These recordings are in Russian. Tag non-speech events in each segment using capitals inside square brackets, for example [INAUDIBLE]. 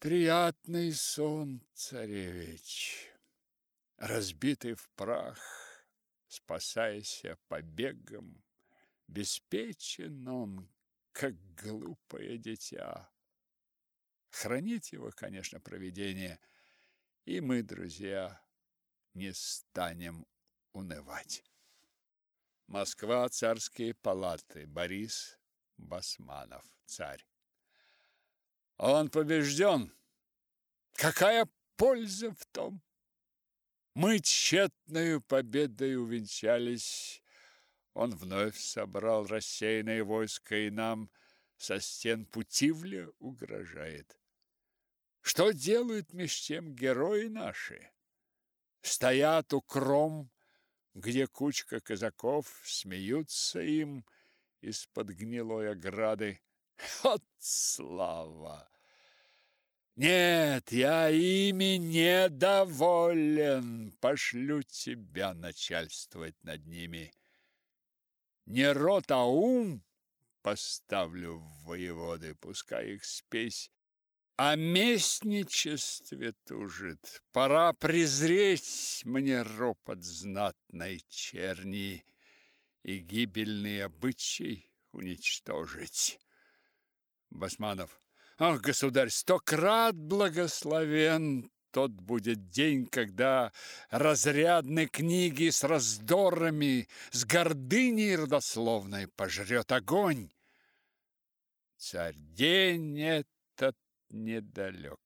Приятный сон, царевич, разбитый в прах, спасаясь побегом, беспечен он, как глупое дитя. Хранить его, конечно, провидение, и мы, друзья, не станем унывать. Москва, царские палаты, Борис Басманов, царь. Он побежден. Какая польза в том? Мы тщетную победой увенчались. Он вновь собрал рассеянное войско и нам со стен Путивля угрожает. Что делают меж тем герои наши? Стоят у кром, где кучка казаков, смеются им из-под гнилой ограды. [LAUGHS] От слава! Нет, я ими недоволен. Пошлю тебя начальствовать над ними. Не рот, а ум поставлю в воеводы, пускай их спесь о местничестве тужит. Пора презреть мне ропот знатной черни и гибельный обычай уничтожить. Басманов. Ах, государь, стократ благословен тот будет день, когда разрядные книги с раздорами, с гордыней родословной пожрет огонь. Царь, день этот недалек.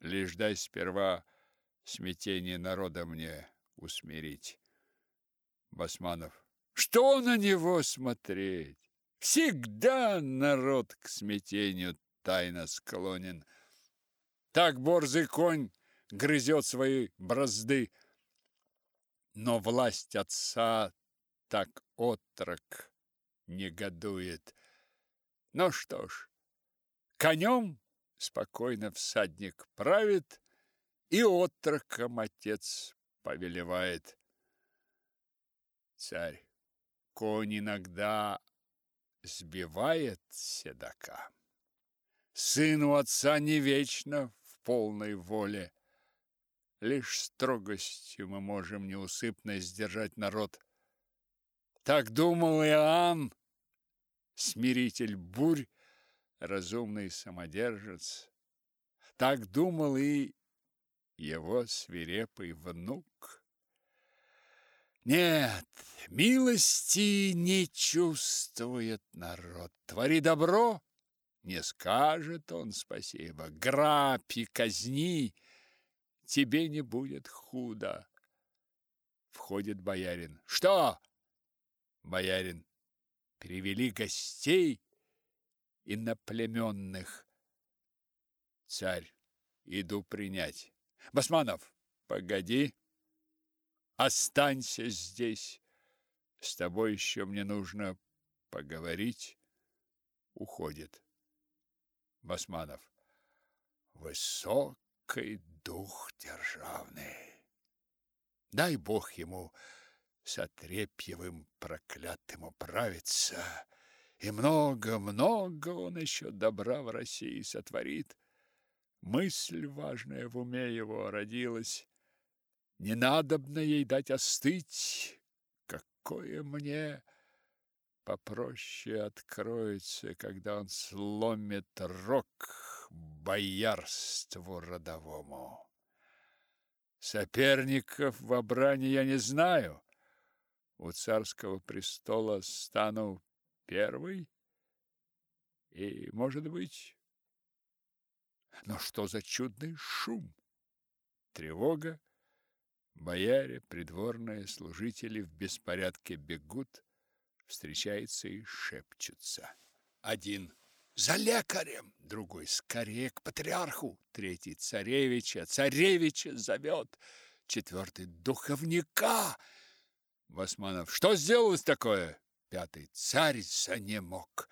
Лишь дай сперва смятение народа мне усмирить. Басманов. Что на него смотреть? Всегда народ к смятению тайно склонен. Так борзый конь грызет свои бразды. Но власть отца так отрок негодует. Ну что ж, конем спокойно всадник правит, и отроком отец повелевает. Царь, конь иногда сбивает седока. Сыну отца не вечно в полной воле. Лишь строгостью мы можем неусыпно сдержать народ. Так думал Иоанн, смиритель бурь, разумный самодержец. Так думал и его свирепый внук. Нет, милости не чувствует народ. Твори добро, не скажет он спасибо. Грабь казни, тебе не будет худо. Входит боярин. Что? Боярин. Привели гостей иноплеменных. Царь. Иду принять. Басманов, погоди. Останься здесь. С тобой еще мне нужно поговорить. Уходит. Басманов. Высокий дух державный. Дай Бог ему с Отрепьевым проклятым управиться, и много-много он еще добра в России сотворит. Мысль важная в уме его родилась, не надобно ей дать остыть. Какое мне попроще откроется, когда он сломит рог боярству родовому. Соперников в обране я не знаю. У царского престола стану первый и, может быть... Но что за чудный шум? Тревога? Бояре, придворные, служители в беспорядке бегут, встречаются и шепчутся. Один за лекарем, другой скорее к патриарху, третий царевича, царевича зовет, четвертый духовника. Басманов, что сделалось такое? Пятый царь занемог.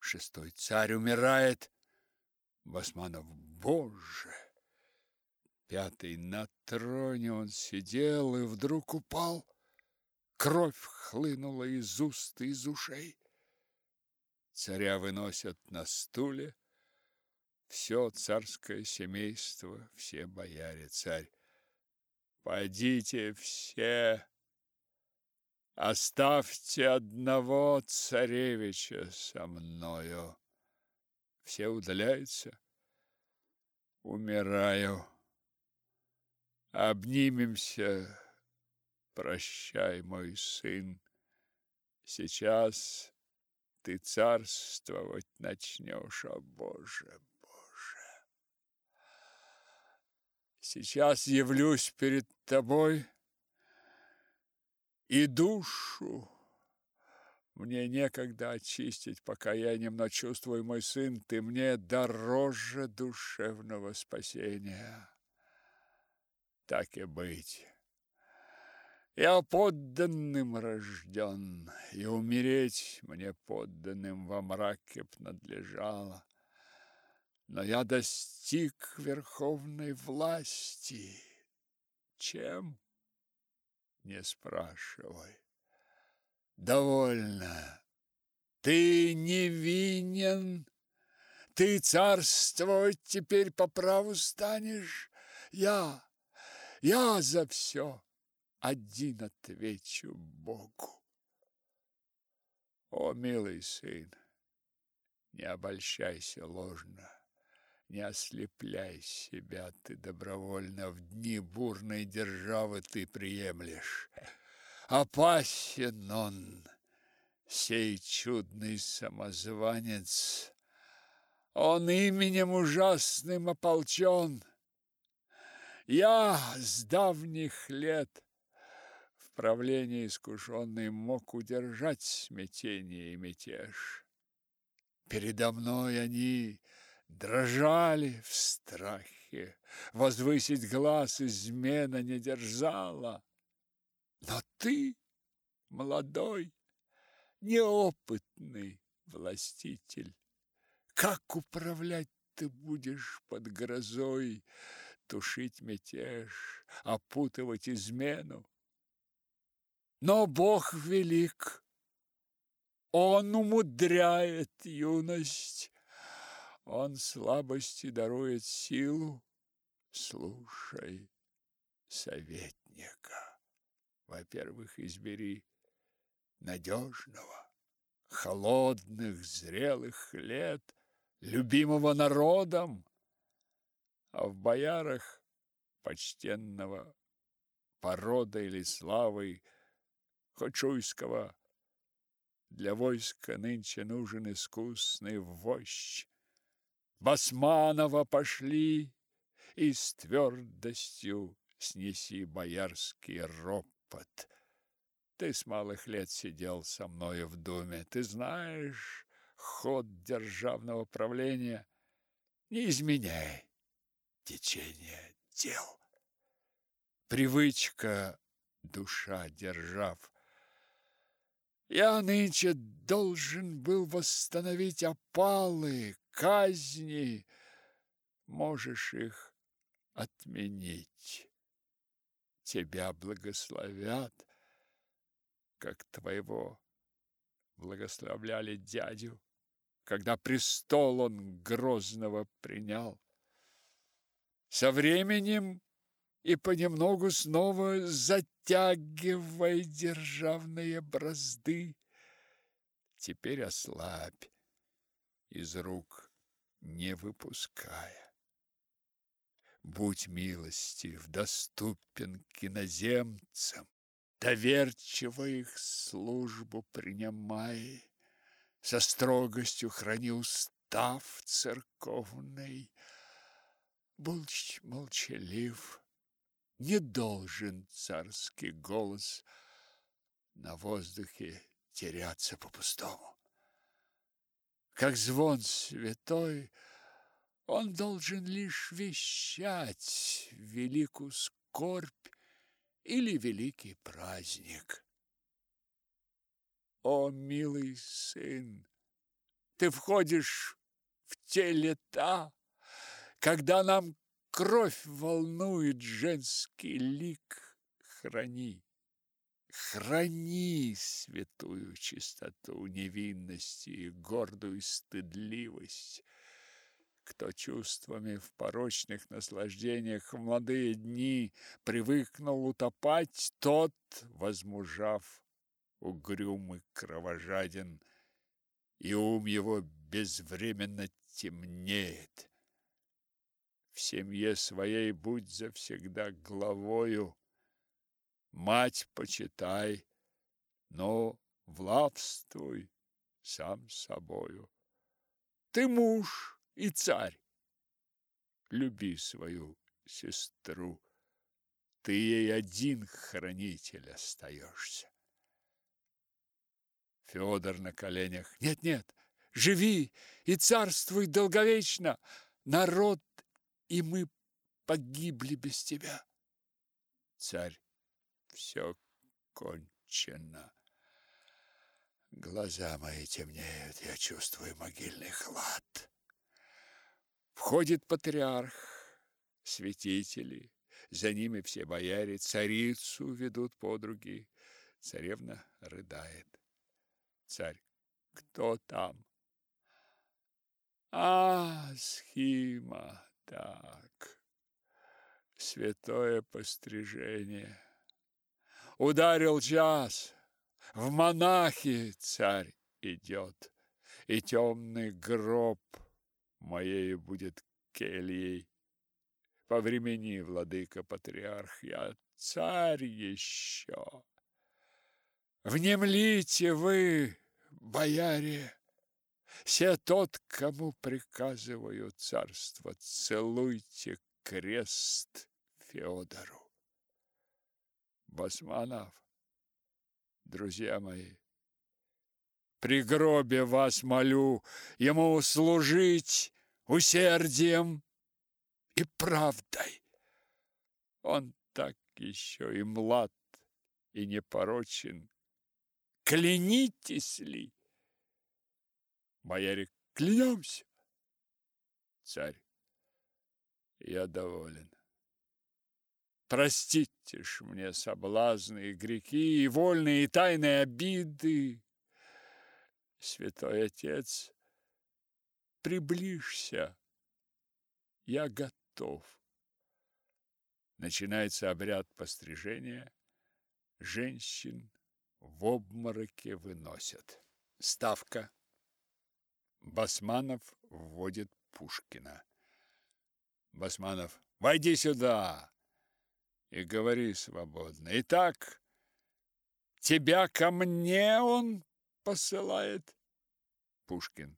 Шестой царь умирает. Басманов, боже! Пятый на троне он сидел и вдруг упал. Кровь хлынула из уст и из ушей. Царя выносят на стуле. все царское семейство, все бояре, царь. Пойдите все, оставьте одного царевича со мною. Все удаляются. Умираю. Обнимемся. Прощай, мой сын. Сейчас ты царствовать начнешь, о Боже, Боже. Сейчас явлюсь перед тобой и душу мне некогда очистить, пока я немного чувствую, мой сын, ты мне дороже душевного спасения. Так и быть. Я подданным рожден, и умереть мне подданным во мраке б надлежало. Но я достиг верховной власти. Чем? Не спрашивай. Довольно. Ты невинен. Ты царствовать теперь по праву станешь. Я, я за все один отвечу Богу. О, милый сын, не обольщайся ложно, не ослепляй себя ты добровольно в дни бурной державы ты приемлешь. Опасен он, сей чудный самозванец. Он именем ужасным ополчен. Я с давних лет в правлении искушенный мог удержать смятение и мятеж. Передо мной они дрожали в страхе, возвысить глаз измена не держала. Но ты, молодой, неопытный властитель, как управлять ты будешь под грозой, тушить мятеж, опутывать измену? Но Бог велик, Он умудряет юность, Он слабости дарует силу. Слушай советника. Во-первых, избери надежного, холодных, зрелых лет, любимого народом, а в боярах почтенного порода или славой Хочуйского для войска нынче нужен искусный вождь. Басманова пошли и с твердостью снеси боярский роб опыт. Ты с малых лет сидел со мною в доме, ты знаешь ход державного правления. Не изменяй течение дел. Привычка душа держав. Я нынче должен был восстановить опалы, казни. Можешь их отменить тебя благословят, как твоего благословляли дядю, когда престол он грозного принял. Со временем и понемногу снова затягивай державные бразды. Теперь ослабь, из рук не выпуская. Будь милостив, доступен к иноземцам, доверчиво их службу принимай, со строгостью храни устав церковный. Будь молчалив, не должен царский голос на воздухе теряться по-пустому. Как звон святой — он должен лишь вещать великую скорбь или великий праздник. О, милый сын, ты входишь в те лета, когда нам кровь волнует женский лик. Храни, храни святую чистоту невинности и гордую стыдливость кто чувствами в порочных наслаждениях в молодые дни привыкнул утопать, тот, возмужав, угрюмый кровожаден, и ум его безвременно темнеет. В семье своей будь завсегда главою, мать почитай, но властвуй сам собою. Ты муж и царь. Люби свою сестру. Ты ей один хранитель остаешься. Федор на коленях. Нет, нет, живи и царствуй долговечно. Народ и мы погибли без тебя. Царь. Все кончено. Глаза мои темнеют, я чувствую могильный хлад. Входит патриарх, святители, за ними все бояре, царицу ведут подруги. Царевна рыдает. Царь, кто там? А, схима, так, святое пострижение. Ударил час, в монахи царь идет, и темный гроб моей будет кельей. По времени, владыка патриарх, я царь еще. Внемлите вы, бояре, все тот, кому приказываю царство, целуйте крест Феодору. Басманов, друзья мои. При гробе вас молю ему служить усердием и правдой. Он так еще и млад, и непорочен. Клянитесь ли? Бояре, клянемся. Царь, я доволен. Простите ж мне соблазны и грехи, и вольные, и тайные обиды. Святой Отец, приближься, я готов. Начинается обряд пострижения. Женщин в обмороке выносят. Ставка. Басманов вводит Пушкина. Басманов, войди сюда и говори свободно. Итак, тебя ко мне он посылает? Пушкин.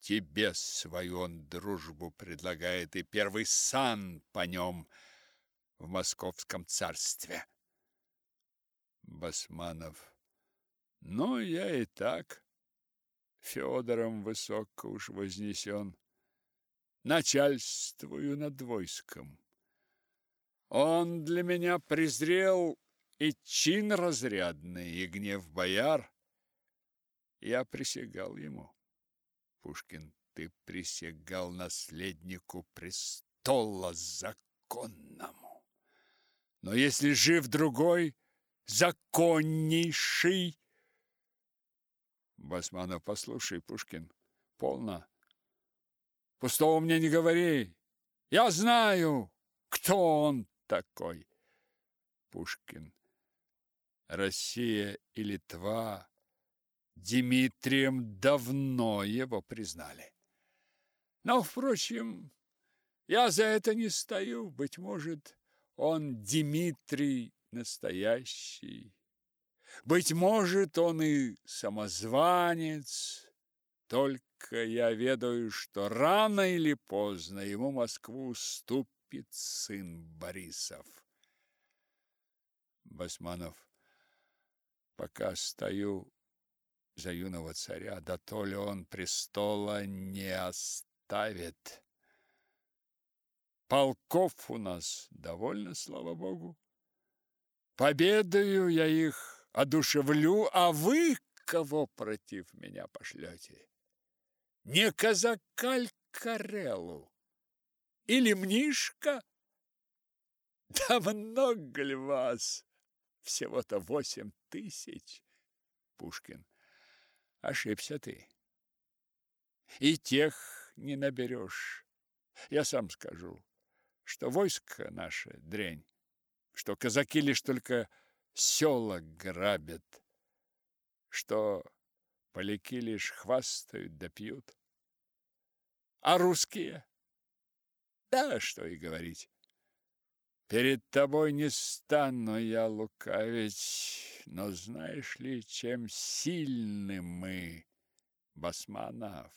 Тебе свою он дружбу предлагает, и первый сан по нем в московском царстве. Басманов. Ну, я и так Федором высоко уж вознесен. Начальствую над войском. Он для меня презрел и чин разрядный, и гнев бояр. Я присягал ему. Пушкин, ты присягал наследнику престола законному. Но если жив другой, законнейший... Басманов, послушай, Пушкин, полно. Пустого мне не говори. Я знаю, кто он такой. Пушкин. Россия и Литва Дмитрием давно его признали. Но, впрочем, я за это не стою. Быть может, он Дмитрий настоящий. Быть может, он и самозванец. Только я ведаю, что рано или поздно ему Москву ступ терпит сын Борисов. Басманов, пока стою за юного царя, да то ли он престола не оставит. Полков у нас довольно, слава богу. Победою я их одушевлю, а вы кого против меня пошлете? Не казакаль Карелу, или Мнишка? Да много ли вас? Всего-то восемь тысяч. Пушкин. Ошибся ты. И тех не наберешь. Я сам скажу, что войско наше дрянь, что казаки лишь только села грабят, что поляки лишь хвастают да пьют. А русские? Да, что и говорить. Перед тобой не стану я лукавить, но знаешь ли, чем сильны мы, басманов?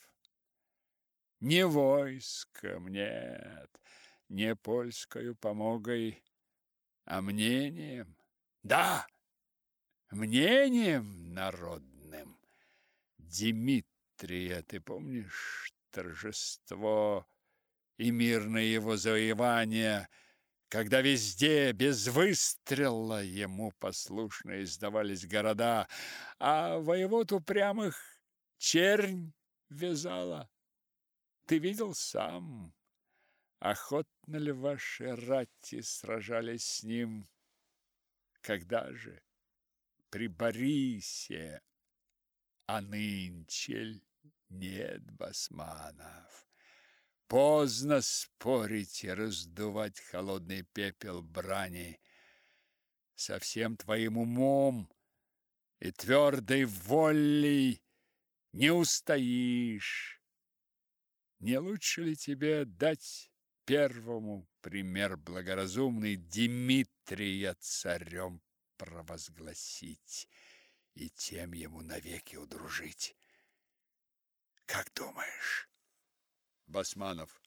Не войском, нет, не польскою помогой, а мнением. Да, мнением народным. Дмитрия, ты помнишь торжество и мирное его завоевание, когда везде без выстрела ему послушно издавались города, а воевод упрямых чернь вязала. Ты видел сам, охотно ли ваши рати сражались с ним? Когда же? При Борисе, а нынче нет басманов. Поздно спорить и раздувать холодный пепел брани. Со всем твоим умом и твердой волей не устоишь. Не лучше ли тебе дать первому пример благоразумный Дмитрия царем провозгласить и тем ему навеки удружить? Как думаешь? Басманов.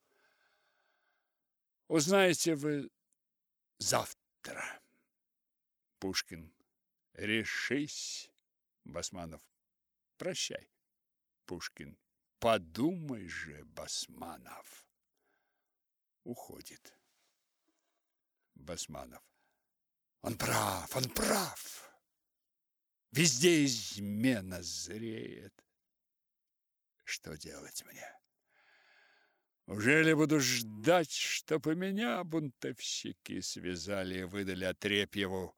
Узнаете вы завтра. Пушкин. Решись. Басманов. Прощай. Пушкин. Подумай же, Басманов. Уходит. Басманов. Он прав, он прав. Везде измена зреет. Что делать мне? Уже ли буду ждать, чтоб и меня бунтовщики связали и выдали Отрепьеву?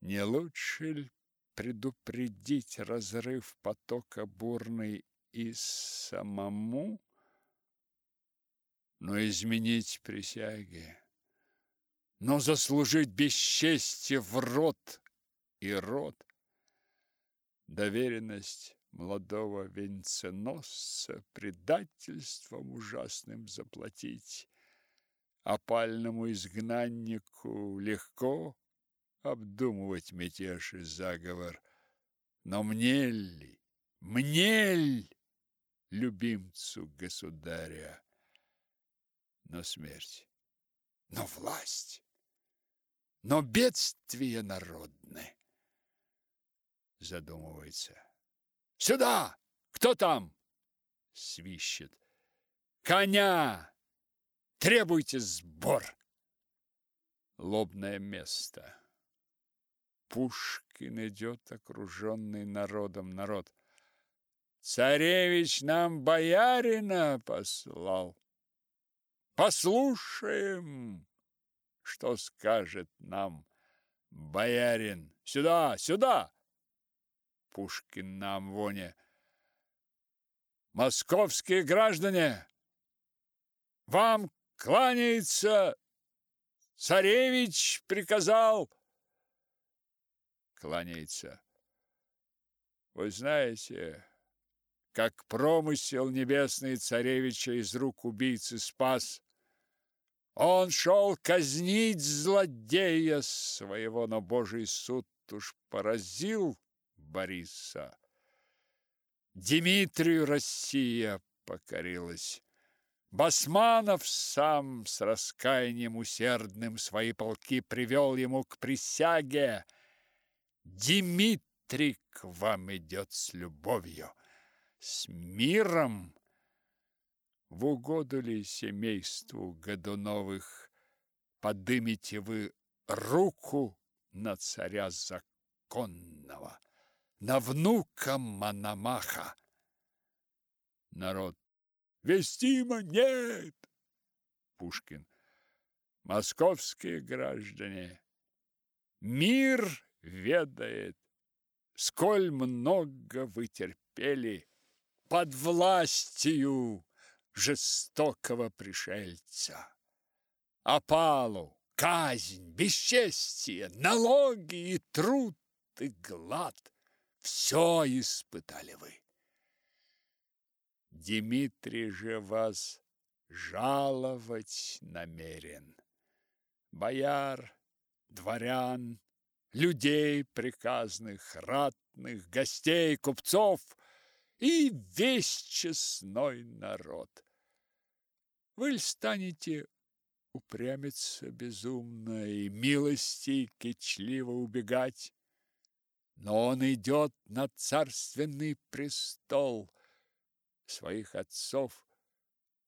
Не лучше ли предупредить разрыв потока бурный и самому, но изменить присяги, но заслужить бесчестье в рот и род, доверенность молодого венценосца предательством ужасным заплатить. Опальному изгнаннику легко обдумывать мятеж и заговор, но мне ли, мне ли, любимцу государя, но смерть, но власть, но бедствие народное задумывается. Сюда! Кто там? Свищет. Коня! Требуйте сбор! Лобное место. Пушкин идет, окруженный народом. Народ. Царевич нам боярина послал. Послушаем, что скажет нам боярин. Сюда, сюда! Пушкин на Амвоне. Московские граждане, вам кланяется царевич приказал. Кланяется. Вы знаете, как промысел небесный царевича из рук убийцы спас. Он шел казнить злодея своего, но Божий суд уж поразил Бориса. Дмитрию Россия покорилась. Басманов сам с раскаянием усердным свои полки привел ему к присяге. Дмитрий к вам идет с любовью, с миром. В угоду ли семейству Годуновых подымите вы руку на царя законного? на внука Мономаха. Народ. Вестимо нет. Пушкин. Московские граждане. Мир ведает, сколь много вы терпели. под властью жестокого пришельца. Опалу, казнь, бесчестие, налоги и труд и глад – все испытали вы. Дмитрий же вас жаловать намерен. Бояр, дворян, людей приказных, ратных, гостей, купцов и весь честной народ. Вы станете упрямиться безумно и милости кичливо убегать, но он идет на царственный престол своих отцов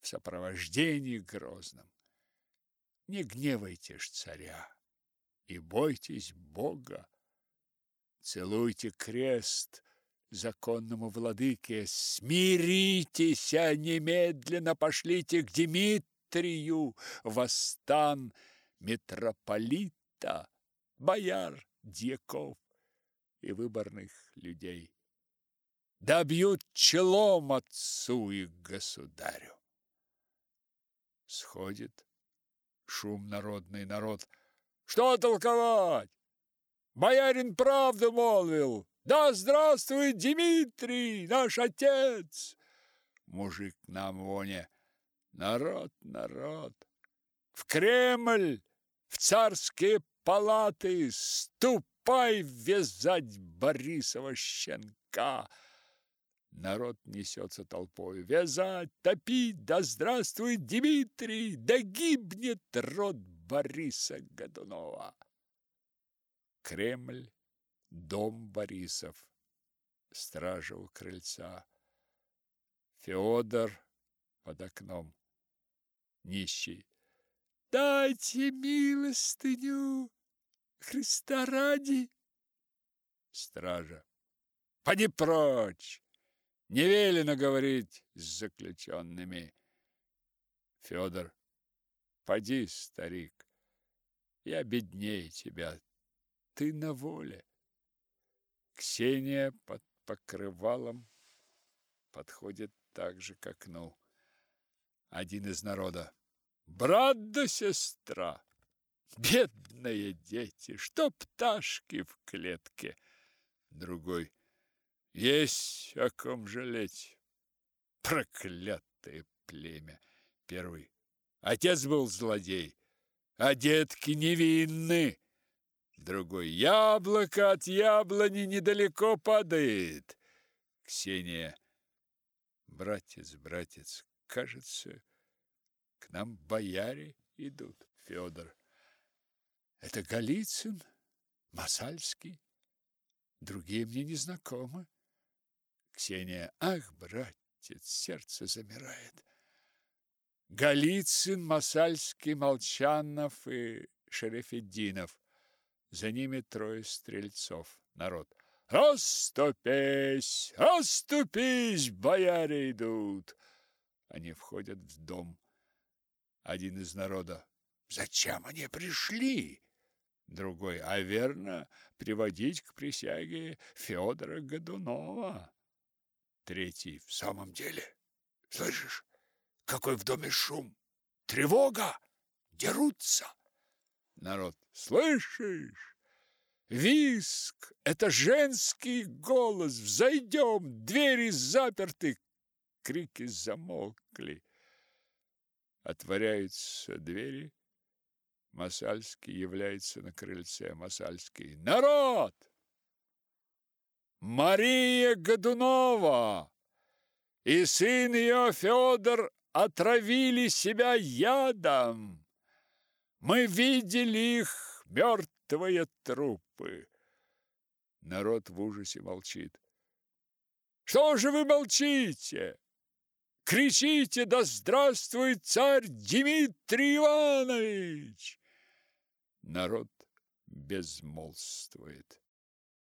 в сопровождении грозном. Не гневайте ж царя и бойтесь Бога. Целуйте крест законному владыке, смиритесь, а немедленно пошлите к Дмитрию в стан митрополита, бояр, дьяков и выборных людей. Добьют челом отцу и государю. Сходит шум народный народ. Что толковать? Боярин правду молвил. Да здравствует Дмитрий, наш отец! Мужик на воне. Народ, народ. В Кремль, в царские палаты ступай вязать Борисова щенка. Народ несется толпой. Вязать, топить, да здравствует Дмитрий, да гибнет род Бориса Годунова. Кремль, дом Борисов, стража у крыльца. Федор под окном, нищий. Дайте милостыню, Христа ради. Стража. Поди прочь! Не велено говорить с заключенными. Федор, поди, старик, я беднее тебя, ты на воле. Ксения под покрывалом подходит так же к окну. Один из народа. Брат да сестра, бедные дети, что пташки в клетке. Другой. Есть о ком жалеть. Проклятое племя. Первый. Отец был злодей, а детки невинны. Другой. Яблоко от яблони недалеко падает. Ксения. Братец, братец, кажется, к нам бояре идут. Федор. Это Голицын, Масальский. Другие мне не знакомы. Ксения. Ах, братец, сердце замирает. Голицын, Масальский, Молчанов и Шерефеддинов. За ними трое стрельцов. Народ. Расступись! Расступись! Бояре идут! Они входят в дом. Один из народа. Зачем они пришли? Другой. А верно, приводить к присяге Федора Годунова. Третий. В самом деле, слышишь, какой в доме шум? Тревога! Дерутся! Народ. Слышишь? Виск! Это женский голос! Взойдем! Двери заперты! Крики замолкли. Отворяются двери. Масальский является на крыльце. Масальский. Народ! Мария Годунова и сын ее Федор отравили себя ядом. Мы видели их мертвые трупы. Народ в ужасе молчит. Что же вы молчите? Кричите: "Да здравствует царь Дмитрий Иванович!" Народ безмолвствует.